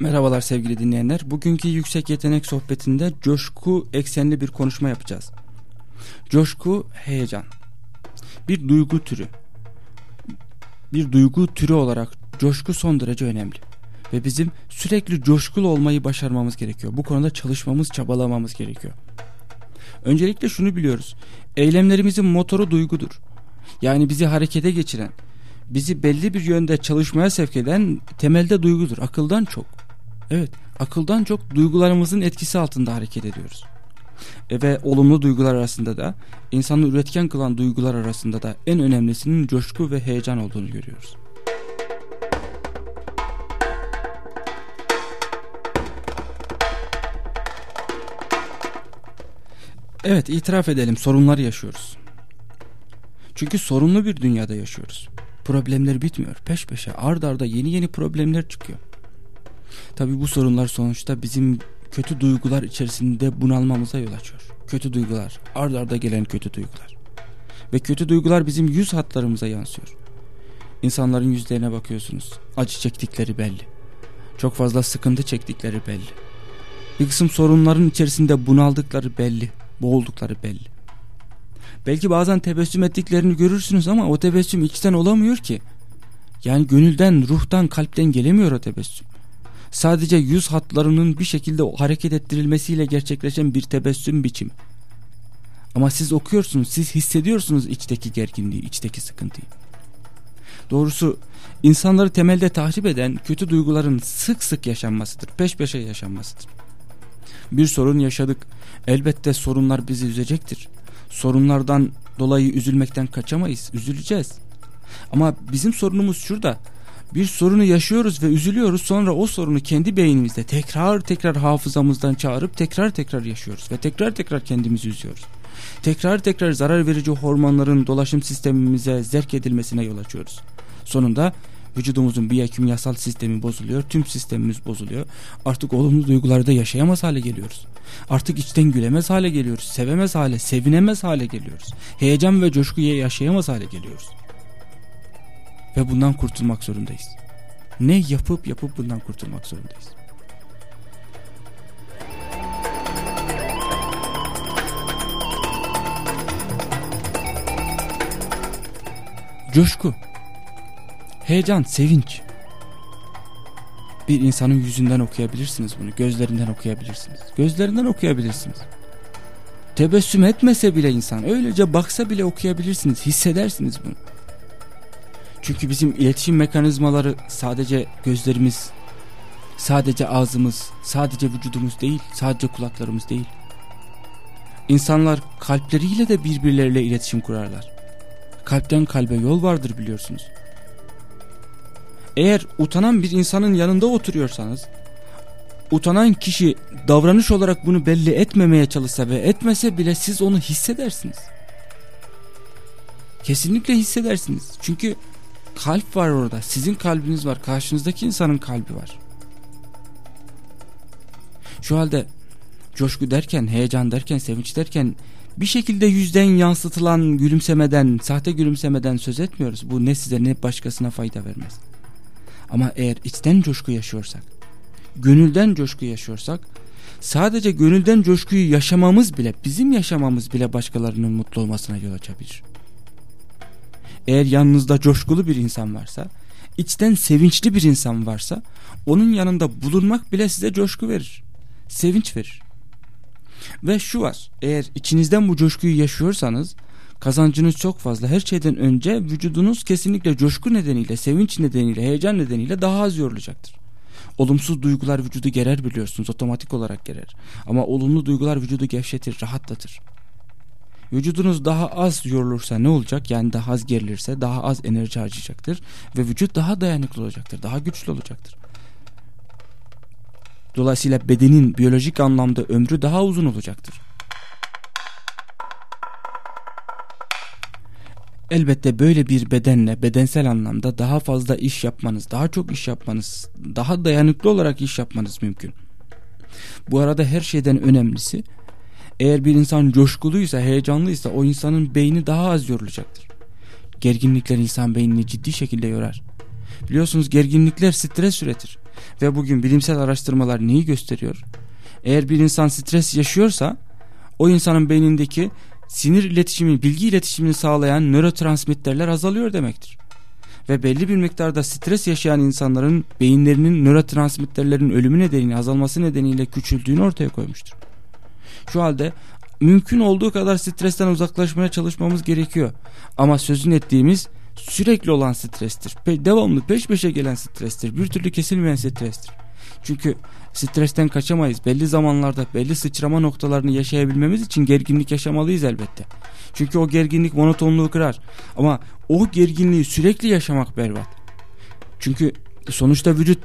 Merhabalar sevgili dinleyenler. Bugünkü yüksek yetenek sohbetinde coşku eksenli bir konuşma yapacağız. Coşku heyecan. Bir duygu türü. Bir duygu türü olarak coşku son derece önemli. Ve bizim sürekli coşkulu olmayı başarmamız gerekiyor. Bu konuda çalışmamız, çabalamamız gerekiyor. Öncelikle şunu biliyoruz. Eylemlerimizin motoru duygudur. Yani bizi harekete geçiren, bizi belli bir yönde çalışmaya sevk eden temelde duygudur. Akıldan çok. Evet, akıldan çok duygularımızın etkisi altında hareket ediyoruz. E ve olumlu duygular arasında da insanı üretken kılan duygular arasında da en önemlisinin coşku ve heyecan olduğunu görüyoruz. Evet itiraf edelim sorunlar yaşıyoruz. Çünkü sorunlu bir dünyada yaşıyoruz. Problemler bitmiyor. Peş peşe ard arda yeni yeni problemler çıkıyor. Tabi bu sorunlar sonuçta bizim kötü duygular içerisinde bunalmamıza yol açıyor. Kötü duygular, ard arda gelen kötü duygular. Ve kötü duygular bizim yüz hatlarımıza yansıyor. İnsanların yüzlerine bakıyorsunuz. Acı çektikleri belli. Çok fazla sıkıntı çektikleri belli. Bir kısım sorunların içerisinde bunaldıkları belli. Boğuldukları belli. Belki bazen tebessüm ettiklerini görürsünüz ama o tebessüm içten olamıyor ki. Yani gönülden, ruhtan, kalpten gelemiyor o tebessüm sadece yüz hatlarının bir şekilde hareket ettirilmesiyle gerçekleşen bir tebessüm biçimi. Ama siz okuyorsunuz, siz hissediyorsunuz içteki gerginliği, içteki sıkıntıyı. Doğrusu insanları temelde tahrip eden kötü duyguların sık sık yaşanmasıdır, peş peşe yaşanmasıdır. Bir sorun yaşadık, elbette sorunlar bizi üzecektir. Sorunlardan dolayı üzülmekten kaçamayız, üzüleceğiz. Ama bizim sorunumuz şurada, bir sorunu yaşıyoruz ve üzülüyoruz sonra o sorunu kendi beynimizde tekrar tekrar hafızamızdan çağırıp tekrar tekrar yaşıyoruz ve tekrar tekrar kendimizi üzüyoruz. Tekrar tekrar zarar verici hormonların dolaşım sistemimize zerk edilmesine yol açıyoruz. Sonunda vücudumuzun biyokimyasal sistemi bozuluyor, tüm sistemimiz bozuluyor. Artık olumlu duyguları da yaşayamaz hale geliyoruz. Artık içten gülemez hale geliyoruz, sevemez hale, sevinemez hale geliyoruz. Heyecan ve coşkuyu yaşayamaz hale geliyoruz. Ve bundan kurtulmak zorundayız. Ne yapıp yapıp bundan kurtulmak zorundayız. Coşku, heyecan, sevinç. Bir insanın yüzünden okuyabilirsiniz bunu, gözlerinden okuyabilirsiniz. Gözlerinden okuyabilirsiniz. Tebessüm etmese bile insan, öylece baksa bile okuyabilirsiniz, hissedersiniz bunu. Çünkü bizim iletişim mekanizmaları sadece gözlerimiz, sadece ağzımız, sadece vücudumuz değil, sadece kulaklarımız değil. İnsanlar kalpleriyle de birbirleriyle iletişim kurarlar. Kalpten kalbe yol vardır biliyorsunuz. Eğer utanan bir insanın yanında oturuyorsanız, utanan kişi davranış olarak bunu belli etmemeye çalışsa ve etmese bile siz onu hissedersiniz. Kesinlikle hissedersiniz. Çünkü kalp var orada. Sizin kalbiniz var. Karşınızdaki insanın kalbi var. Şu halde coşku derken, heyecan derken, sevinç derken bir şekilde yüzden yansıtılan gülümsemeden, sahte gülümsemeden söz etmiyoruz. Bu ne size ne başkasına fayda vermez. Ama eğer içten coşku yaşıyorsak, gönülden coşku yaşıyorsak, sadece gönülden coşkuyu yaşamamız bile, bizim yaşamamız bile başkalarının mutlu olmasına yol açabilir. Eğer yanınızda coşkulu bir insan varsa, içten sevinçli bir insan varsa, onun yanında bulunmak bile size coşku verir. Sevinç verir. Ve şu var, eğer içinizden bu coşkuyu yaşıyorsanız, kazancınız çok fazla. Her şeyden önce vücudunuz kesinlikle coşku nedeniyle, sevinç nedeniyle, heyecan nedeniyle daha az yorulacaktır. Olumsuz duygular vücudu gerer biliyorsunuz, otomatik olarak gerer. Ama olumlu duygular vücudu gevşetir, rahatlatır. Vücudunuz daha az yorulursa ne olacak? Yani daha az gerilirse daha az enerji harcayacaktır. Ve vücut daha dayanıklı olacaktır. Daha güçlü olacaktır. Dolayısıyla bedenin biyolojik anlamda ömrü daha uzun olacaktır. elbette böyle bir bedenle bedensel anlamda daha fazla iş yapmanız, daha çok iş yapmanız, daha dayanıklı olarak iş yapmanız mümkün. Bu arada her şeyden önemlisi eğer bir insan coşkuluysa, heyecanlıysa o insanın beyni daha az yorulacaktır. Gerginlikler insan beynini ciddi şekilde yorar. Biliyorsunuz gerginlikler stres üretir. Ve bugün bilimsel araştırmalar neyi gösteriyor? Eğer bir insan stres yaşıyorsa o insanın beynindeki sinir iletişimi, bilgi iletişimini sağlayan nörotransmitterler azalıyor demektir. Ve belli bir miktarda stres yaşayan insanların beyinlerinin nörotransmitterlerin ölümü nedeniyle azalması nedeniyle küçüldüğünü ortaya koymuştur. Şu halde mümkün olduğu kadar stresten uzaklaşmaya çalışmamız gerekiyor. Ama sözün ettiğimiz sürekli olan strestir. Devamlı peş peşe gelen strestir. Bir türlü kesilmeyen strestir. Çünkü stresten kaçamayız. Belli zamanlarda belli sıçrama noktalarını yaşayabilmemiz için gerginlik yaşamalıyız elbette. Çünkü o gerginlik monotonluğu kırar. Ama o gerginliği sürekli yaşamak berbat. Çünkü sonuçta vücut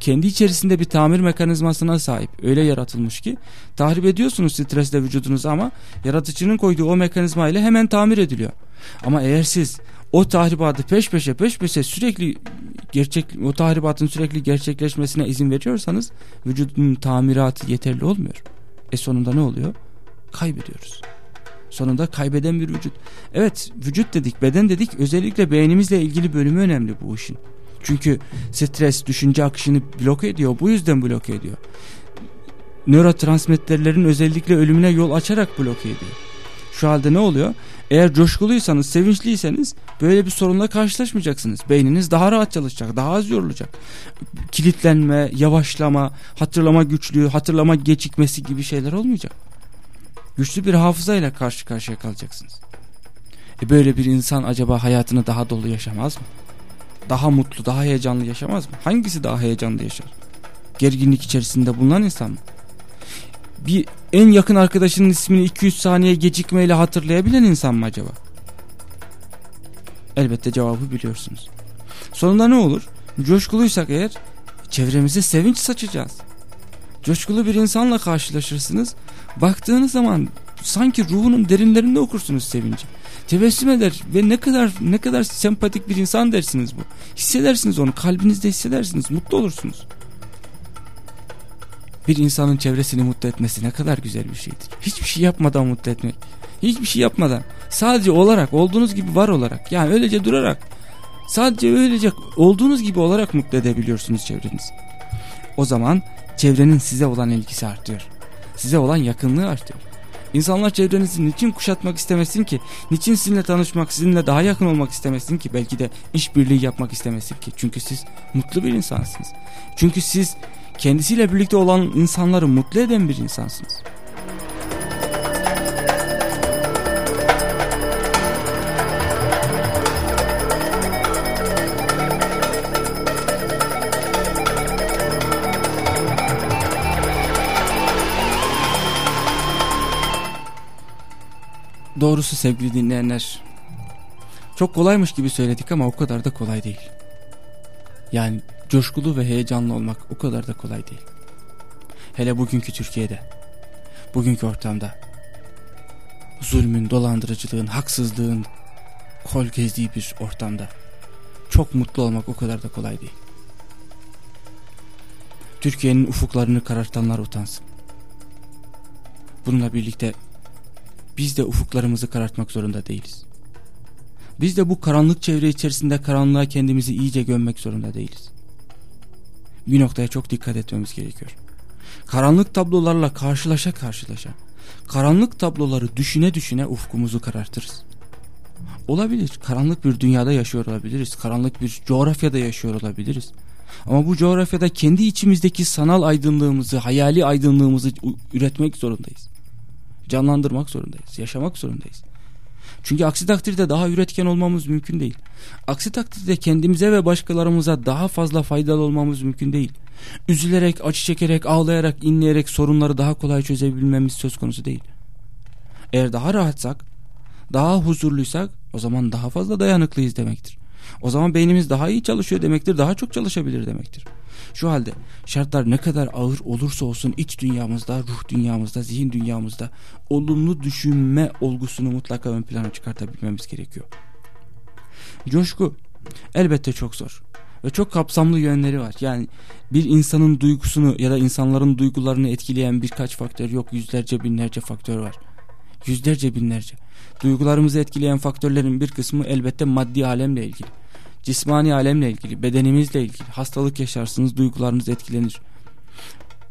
kendi içerisinde bir tamir mekanizmasına sahip. Öyle yaratılmış ki tahrip ediyorsunuz stresle vücudunuzu ama yaratıcının koyduğu o mekanizma ile hemen tamir ediliyor. Ama eğer siz o tahribatı peş peşe peş peşe sürekli gerçek o tahribatın sürekli gerçekleşmesine izin veriyorsanız vücudun tamiratı yeterli olmuyor. E sonunda ne oluyor? Kaybediyoruz. Sonunda kaybeden bir vücut. Evet vücut dedik beden dedik özellikle beynimizle ilgili bölümü önemli bu işin. Çünkü stres düşünce akışını bloke ediyor. Bu yüzden bloke ediyor. Nörotransmitterlerin özellikle ölümüne yol açarak bloke ediyor. Şu halde ne oluyor? Eğer coşkuluysanız, sevinçliyseniz böyle bir sorunla karşılaşmayacaksınız. Beyniniz daha rahat çalışacak, daha az yorulacak. Kilitlenme, yavaşlama, hatırlama güçlüğü, hatırlama gecikmesi gibi şeyler olmayacak. Güçlü bir hafızayla karşı karşıya kalacaksınız. E böyle bir insan acaba hayatını daha dolu yaşamaz mı? Daha mutlu, daha heyecanlı yaşamaz mı? Hangisi daha heyecanlı yaşar? Gerginlik içerisinde bulunan insan mı? bir en yakın arkadaşının ismini 200 saniye gecikmeyle hatırlayabilen insan mı acaba? Elbette cevabı biliyorsunuz. Sonunda ne olur? Coşkuluysak eğer çevremize sevinç saçacağız. Coşkulu bir insanla karşılaşırsınız. Baktığınız zaman sanki ruhunun derinlerinde okursunuz sevinci. Tebessüm eder ve ne kadar ne kadar sempatik bir insan dersiniz bu. Hissedersiniz onu kalbinizde hissedersiniz mutlu olursunuz bir insanın çevresini mutlu etmesi ne kadar güzel bir şeydir. Hiçbir şey yapmadan mutlu etmek. Hiçbir şey yapmadan. Sadece olarak, olduğunuz gibi var olarak. Yani öylece durarak. Sadece öylece olduğunuz gibi olarak mutlu edebiliyorsunuz çevrenizi. O zaman çevrenin size olan ilgisi artıyor. Size olan yakınlığı artıyor. İnsanlar çevrenizi niçin kuşatmak istemesin ki? Niçin sizinle tanışmak, sizinle daha yakın olmak istemesin ki? Belki de işbirliği yapmak istemesin ki. Çünkü siz mutlu bir insansınız. Çünkü siz kendisiyle birlikte olan insanları mutlu eden bir insansınız. Doğrusu sevgili dinleyenler çok kolaymış gibi söyledik ama o kadar da kolay değil. Yani coşkulu ve heyecanlı olmak o kadar da kolay değil. Hele bugünkü Türkiye'de, bugünkü ortamda zulmün, dolandırıcılığın, haksızlığın kol gezdiği bir ortamda çok mutlu olmak o kadar da kolay değil. Türkiye'nin ufuklarını karartanlar utansın. Bununla birlikte biz de ufuklarımızı karartmak zorunda değiliz. Biz de bu karanlık çevre içerisinde karanlığa kendimizi iyice gömmek zorunda değiliz. Bir noktaya çok dikkat etmemiz gerekiyor. Karanlık tablolarla karşılaşa karşılaşa, karanlık tabloları düşüne düşüne ufkumuzu karartırız. Olabilir, karanlık bir dünyada yaşıyor olabiliriz, karanlık bir coğrafyada yaşıyor olabiliriz. Ama bu coğrafyada kendi içimizdeki sanal aydınlığımızı, hayali aydınlığımızı üretmek zorundayız. Canlandırmak zorundayız, yaşamak zorundayız. Çünkü aksi takdirde daha üretken olmamız mümkün değil. Aksi takdirde kendimize ve başkalarımıza daha fazla faydalı olmamız mümkün değil. Üzülerek, acı çekerek, ağlayarak, inleyerek sorunları daha kolay çözebilmemiz söz konusu değil. Eğer daha rahatsak, daha huzurluysak o zaman daha fazla dayanıklıyız demektir. O zaman beynimiz daha iyi çalışıyor demektir, daha çok çalışabilir demektir. Şu halde şartlar ne kadar ağır olursa olsun iç dünyamızda, ruh dünyamızda, zihin dünyamızda olumlu düşünme olgusunu mutlaka ön plana çıkartabilmemiz gerekiyor. Coşku elbette çok zor ve çok kapsamlı yönleri var. Yani bir insanın duygusunu ya da insanların duygularını etkileyen birkaç faktör yok. Yüzlerce binlerce faktör var. Yüzlerce binlerce. Duygularımızı etkileyen faktörlerin bir kısmı elbette maddi alemle ilgili. Cismani alemle ilgili, bedenimizle ilgili. Hastalık yaşarsınız, duygularınız etkilenir.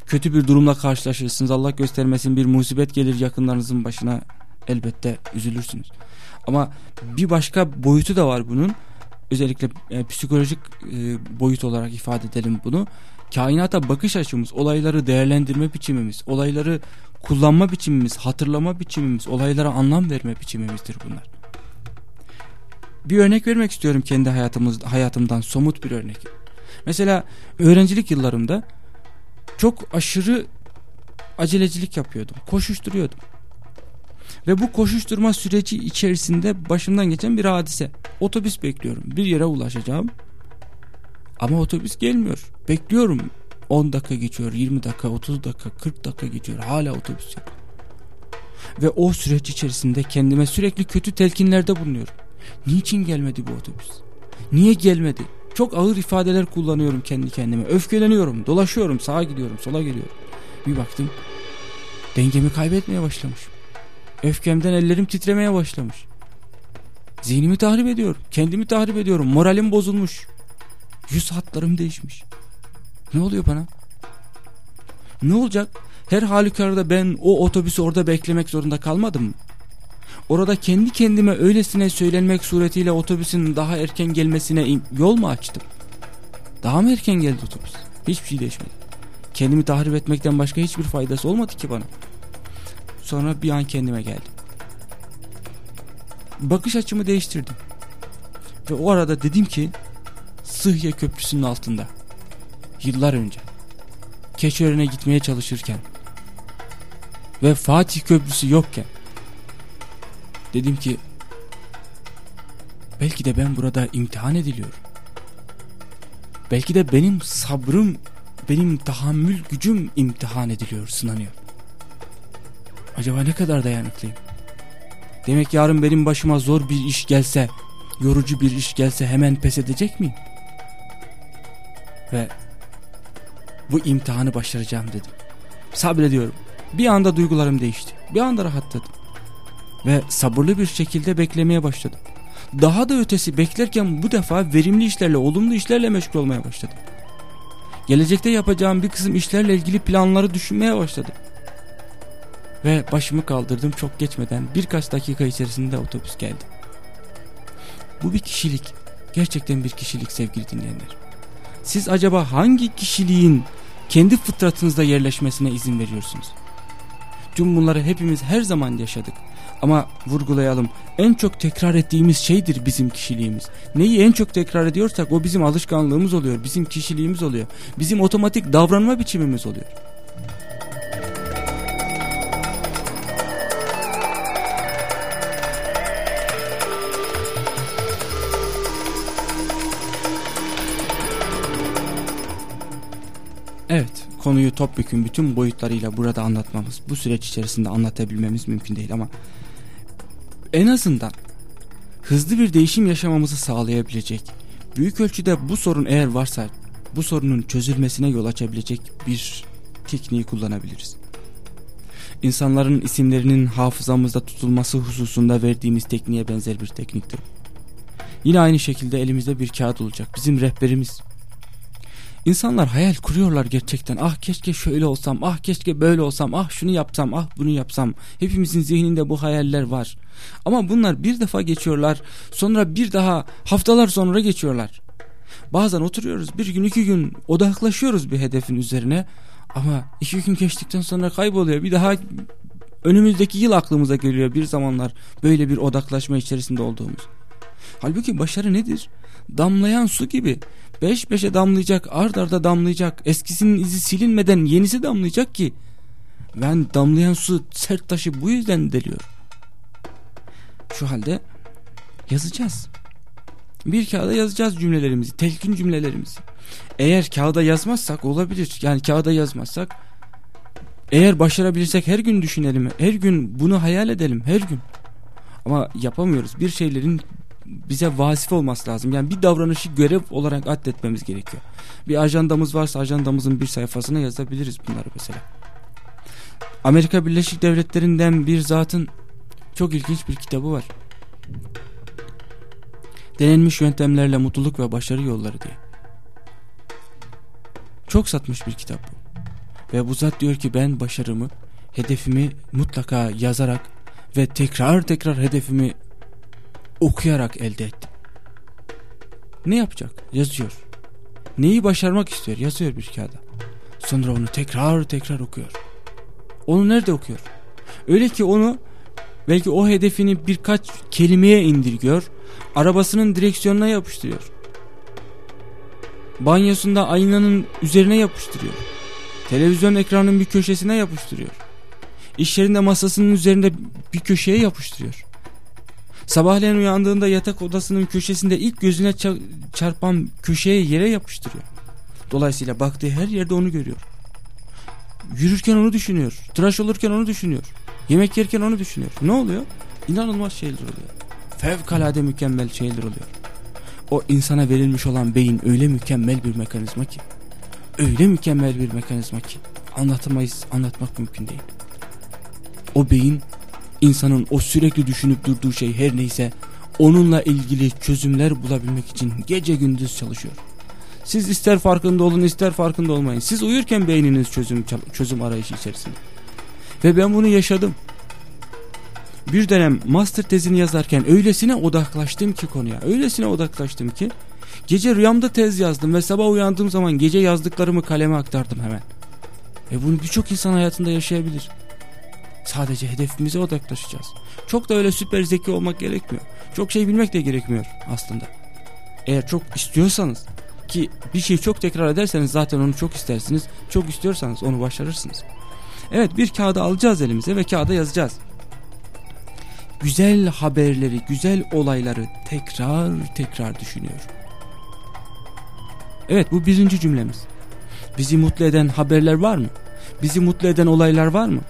Kötü bir durumla karşılaşırsınız. Allah göstermesin bir musibet gelir yakınlarınızın başına. Elbette üzülürsünüz. Ama bir başka boyutu da var bunun özellikle e, psikolojik e, boyut olarak ifade edelim bunu. Kainata bakış açımız, olayları değerlendirme biçimimiz, olayları kullanma biçimimiz, hatırlama biçimimiz, olaylara anlam verme biçimimizdir bunlar. Bir örnek vermek istiyorum kendi hayatımız, hayatımdan somut bir örnek. Mesela öğrencilik yıllarımda çok aşırı acelecilik yapıyordum, koşuşturuyordum. Ve bu koşuşturma süreci içerisinde başımdan geçen bir hadise. Otobüs bekliyorum. Bir yere ulaşacağım. Ama otobüs gelmiyor. Bekliyorum. 10 dakika geçiyor, 20 dakika, 30 dakika, 40 dakika geçiyor. Hala otobüs yok. Ve o süreç içerisinde kendime sürekli kötü telkinlerde bulunuyorum. Niçin gelmedi bu otobüs? Niye gelmedi? Çok ağır ifadeler kullanıyorum kendi kendime. Öfkeleniyorum, dolaşıyorum, sağa gidiyorum, sola geliyorum. Bir baktım dengemi kaybetmeye başlamışım. Öfkemden ellerim titremeye başlamış. Zihnimi tahrip ediyorum. Kendimi tahrip ediyorum. Moralim bozulmuş. Yüz hatlarım değişmiş. Ne oluyor bana? Ne olacak? Her halükarda ben o otobüsü orada beklemek zorunda kalmadım mı? Orada kendi kendime öylesine söylenmek suretiyle otobüsün daha erken gelmesine yol mu açtım? Daha mı erken geldi otobüs? Hiçbir şey değişmedi. Kendimi tahrip etmekten başka hiçbir faydası olmadı ki bana. Sonra bir an kendime geldim. Bakış açımı değiştirdim. Ve o arada dedim ki Sıhya Köprüsü'nün altında yıllar önce Keçiören'e gitmeye çalışırken ve Fatih Köprüsü yokken dedim ki belki de ben burada imtihan ediliyorum. Belki de benim sabrım, benim tahammül gücüm imtihan ediliyor, sınanıyor. Acaba ne kadar dayanıklıyım? Demek yarın benim başıma zor bir iş gelse, yorucu bir iş gelse hemen pes edecek miyim? Ve bu imtihanı başaracağım dedim. Sabrediyorum. Bir anda duygularım değişti. Bir anda rahatladım. Ve sabırlı bir şekilde beklemeye başladım. Daha da ötesi beklerken bu defa verimli işlerle, olumlu işlerle meşgul olmaya başladım. Gelecekte yapacağım bir kısım işlerle ilgili planları düşünmeye başladım. Ve başımı kaldırdım çok geçmeden birkaç dakika içerisinde otobüs geldi. Bu bir kişilik. Gerçekten bir kişilik sevgili dinleyenler. Siz acaba hangi kişiliğin kendi fıtratınızda yerleşmesine izin veriyorsunuz? Tüm bunları hepimiz her zaman yaşadık. Ama vurgulayalım en çok tekrar ettiğimiz şeydir bizim kişiliğimiz. Neyi en çok tekrar ediyorsak o bizim alışkanlığımız oluyor, bizim kişiliğimiz oluyor. Bizim otomatik davranma biçimimiz oluyor. Evet konuyu topyekun bütün boyutlarıyla burada anlatmamız bu süreç içerisinde anlatabilmemiz mümkün değil ama en azından hızlı bir değişim yaşamamızı sağlayabilecek büyük ölçüde bu sorun eğer varsa bu sorunun çözülmesine yol açabilecek bir tekniği kullanabiliriz. İnsanların isimlerinin hafızamızda tutulması hususunda verdiğimiz tekniğe benzer bir tekniktir. Yine aynı şekilde elimizde bir kağıt olacak. Bizim rehberimiz, İnsanlar hayal kuruyorlar gerçekten. Ah keşke şöyle olsam, ah keşke böyle olsam, ah şunu yapsam, ah bunu yapsam. Hepimizin zihninde bu hayaller var. Ama bunlar bir defa geçiyorlar, sonra bir daha haftalar sonra geçiyorlar. Bazen oturuyoruz bir gün iki gün odaklaşıyoruz bir hedefin üzerine. Ama iki gün geçtikten sonra kayboluyor. Bir daha önümüzdeki yıl aklımıza geliyor bir zamanlar böyle bir odaklaşma içerisinde olduğumuz. Halbuki başarı nedir? Damlayan su gibi Beş beşe damlayacak ard arda damlayacak eskisinin izi silinmeden yenisi damlayacak ki ben damlayan su sert taşı bu yüzden deliyor. Şu halde yazacağız. Bir kağıda yazacağız cümlelerimizi, telkin cümlelerimizi. Eğer kağıda yazmazsak olabilir. Yani kağıda yazmazsak eğer başarabilirsek her gün düşünelim. Her gün bunu hayal edelim her gün. Ama yapamıyoruz. Bir şeylerin bize vazife olması lazım. Yani bir davranışı görev olarak addetmemiz gerekiyor. Bir ajandamız varsa ajandamızın bir sayfasına yazabiliriz bunları mesela. Amerika Birleşik Devletleri'nden bir zatın çok ilginç bir kitabı var. Denenmiş yöntemlerle mutluluk ve başarı yolları diye. Çok satmış bir kitap bu. Ve bu zat diyor ki ben başarımı, hedefimi mutlaka yazarak ve tekrar tekrar hedefimi okuyarak elde ettim. Ne yapacak? Yazıyor. Neyi başarmak istiyor? Yazıyor bir kağıda. Sonra onu tekrar tekrar okuyor. Onu nerede okuyor? Öyle ki onu belki o hedefini birkaç kelimeye indirgiyor. Arabasının direksiyonuna yapıştırıyor. Banyosunda aynanın üzerine yapıştırıyor. Televizyon ekranının bir köşesine yapıştırıyor. İş yerinde masasının üzerinde bir köşeye yapıştırıyor. Sabahleyin uyandığında yatak odasının köşesinde ilk gözüne çarpan köşeye yere yapıştırıyor. Dolayısıyla baktığı her yerde onu görüyor. Yürürken onu düşünüyor. Tıraş olurken onu düşünüyor. Yemek yerken onu düşünüyor. Ne oluyor? İnanılmaz şeyler oluyor. Fevkalade mükemmel şeyler oluyor. O insana verilmiş olan beyin öyle mükemmel bir mekanizma ki. Öyle mükemmel bir mekanizma ki. Anlatamayız, anlatmak mümkün değil. O beyin insanın o sürekli düşünüp durduğu şey her neyse onunla ilgili çözümler bulabilmek için gece gündüz çalışıyor. Siz ister farkında olun ister farkında olmayın. Siz uyurken beyniniz çözüm çözüm arayışı içerisinde. Ve ben bunu yaşadım. Bir dönem master tezini yazarken öylesine odaklaştım ki konuya. Öylesine odaklaştım ki gece rüyamda tez yazdım ve sabah uyandığım zaman gece yazdıklarımı kaleme aktardım hemen. Ve bunu birçok insan hayatında yaşayabilir. Sadece hedefimize odaklaşacağız. Çok da öyle süper zeki olmak gerekmiyor. Çok şey bilmek de gerekmiyor aslında. Eğer çok istiyorsanız ki bir şeyi çok tekrar ederseniz zaten onu çok istersiniz. Çok istiyorsanız onu başarırsınız. Evet bir kağıda alacağız elimize ve kağıda yazacağız. Güzel haberleri, güzel olayları tekrar tekrar düşünüyor. Evet bu birinci cümlemiz. Bizi mutlu eden haberler var mı? Bizi mutlu eden olaylar var mı?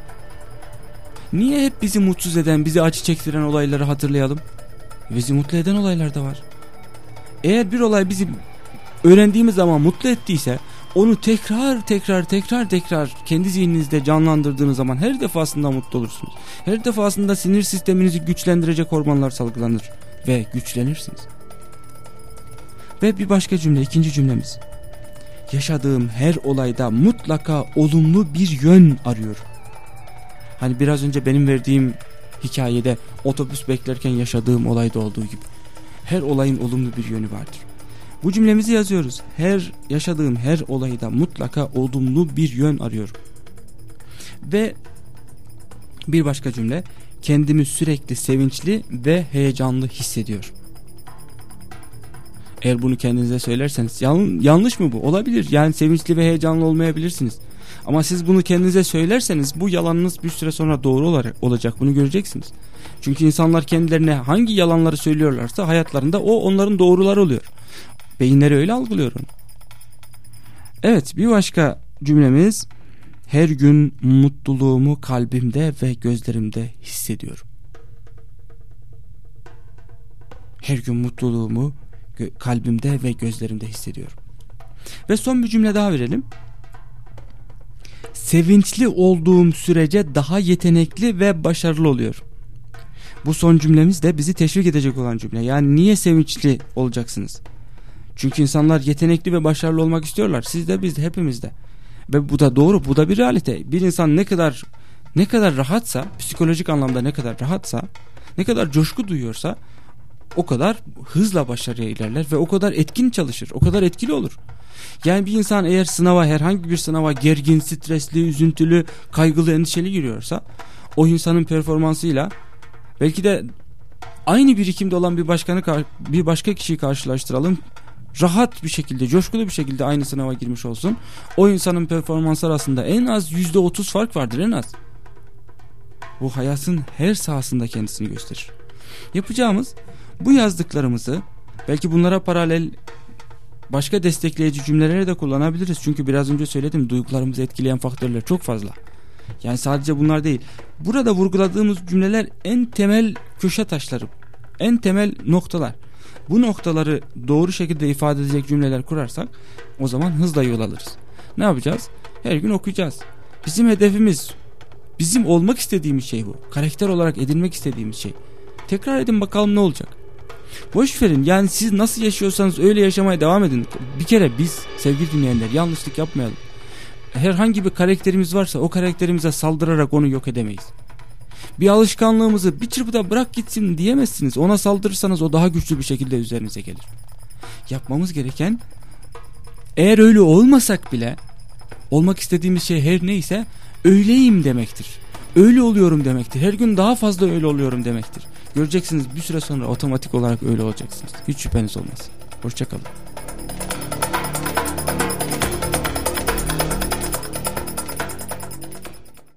Niye hep bizi mutsuz eden, bizi acı çektiren olayları hatırlayalım? Bizi mutlu eden olaylar da var. Eğer bir olay bizi öğrendiğimiz zaman mutlu ettiyse onu tekrar tekrar tekrar tekrar kendi zihninizde canlandırdığınız zaman her defasında mutlu olursunuz. Her defasında sinir sisteminizi güçlendirecek hormonlar salgılanır ve güçlenirsiniz. Ve bir başka cümle ikinci cümlemiz. Yaşadığım her olayda mutlaka olumlu bir yön arıyorum. Hani biraz önce benim verdiğim hikayede otobüs beklerken yaşadığım olayda olduğu gibi. Her olayın olumlu bir yönü vardır. Bu cümlemizi yazıyoruz. Her yaşadığım her olayda mutlaka olumlu bir yön arıyorum. Ve bir başka cümle kendimi sürekli sevinçli ve heyecanlı hissediyor. Eğer bunu kendinize söylerseniz yan, yanlış mı bu? Olabilir. Yani sevinçli ve heyecanlı olmayabilirsiniz. Ama siz bunu kendinize söylerseniz bu yalanınız bir süre sonra doğru olarak olacak. Bunu göreceksiniz. Çünkü insanlar kendilerine hangi yalanları söylüyorlarsa hayatlarında o onların doğruları oluyor. Beyinleri öyle algılıyor onu. Evet bir başka cümlemiz her gün mutluluğumu kalbimde ve gözlerimde hissediyorum. Her gün mutluluğumu kalbimde ve gözlerimde hissediyorum. Ve son bir cümle daha verelim. Sevinçli olduğum sürece daha yetenekli ve başarılı oluyor. Bu son cümlemiz de bizi teşvik edecek olan cümle. Yani niye sevinçli olacaksınız? Çünkü insanlar yetenekli ve başarılı olmak istiyorlar. Siz de biz de hepimiz de. Ve bu da doğru. Bu da bir realite. Bir insan ne kadar ne kadar rahatsa, psikolojik anlamda ne kadar rahatsa, ne kadar coşku duyuyorsa o kadar hızla başarıya ilerler ve o kadar etkin çalışır. O kadar etkili olur. Yani bir insan eğer sınava herhangi bir sınava gergin, stresli, üzüntülü, kaygılı, endişeli giriyorsa o insanın performansıyla belki de aynı birikimde olan bir başkanı bir başka kişiyi karşılaştıralım rahat bir şekilde, coşkulu bir şekilde aynı sınava girmiş olsun. O insanın performansı arasında en az yüzde otuz fark vardır en az. Bu hayatın her sahasında kendisini gösterir. Yapacağımız bu yazdıklarımızı belki bunlara paralel başka destekleyici cümleleri de kullanabiliriz. Çünkü biraz önce söyledim duygularımızı etkileyen faktörler çok fazla. Yani sadece bunlar değil. Burada vurguladığımız cümleler en temel köşe taşları. En temel noktalar. Bu noktaları doğru şekilde ifade edecek cümleler kurarsak o zaman hızla yol alırız. Ne yapacağız? Her gün okuyacağız. Bizim hedefimiz, bizim olmak istediğimiz şey bu. Karakter olarak edinmek istediğimiz şey. Tekrar edin bakalım ne olacak. Boş verin yani siz nasıl yaşıyorsanız öyle yaşamaya devam edin. Bir kere biz sevgili dinleyenler yanlışlık yapmayalım. Herhangi bir karakterimiz varsa o karakterimize saldırarak onu yok edemeyiz. Bir alışkanlığımızı bir çırpıda bırak gitsin diyemezsiniz. Ona saldırırsanız o daha güçlü bir şekilde üzerinize gelir. Yapmamız gereken eğer öyle olmasak bile olmak istediğimiz şey her neyse öyleyim demektir. Öyle oluyorum demektir. Her gün daha fazla öyle oluyorum demektir. Göreceksiniz bir süre sonra otomatik olarak öyle olacaksınız. Hiç şüpheniz olmasın. Hoşçakalın.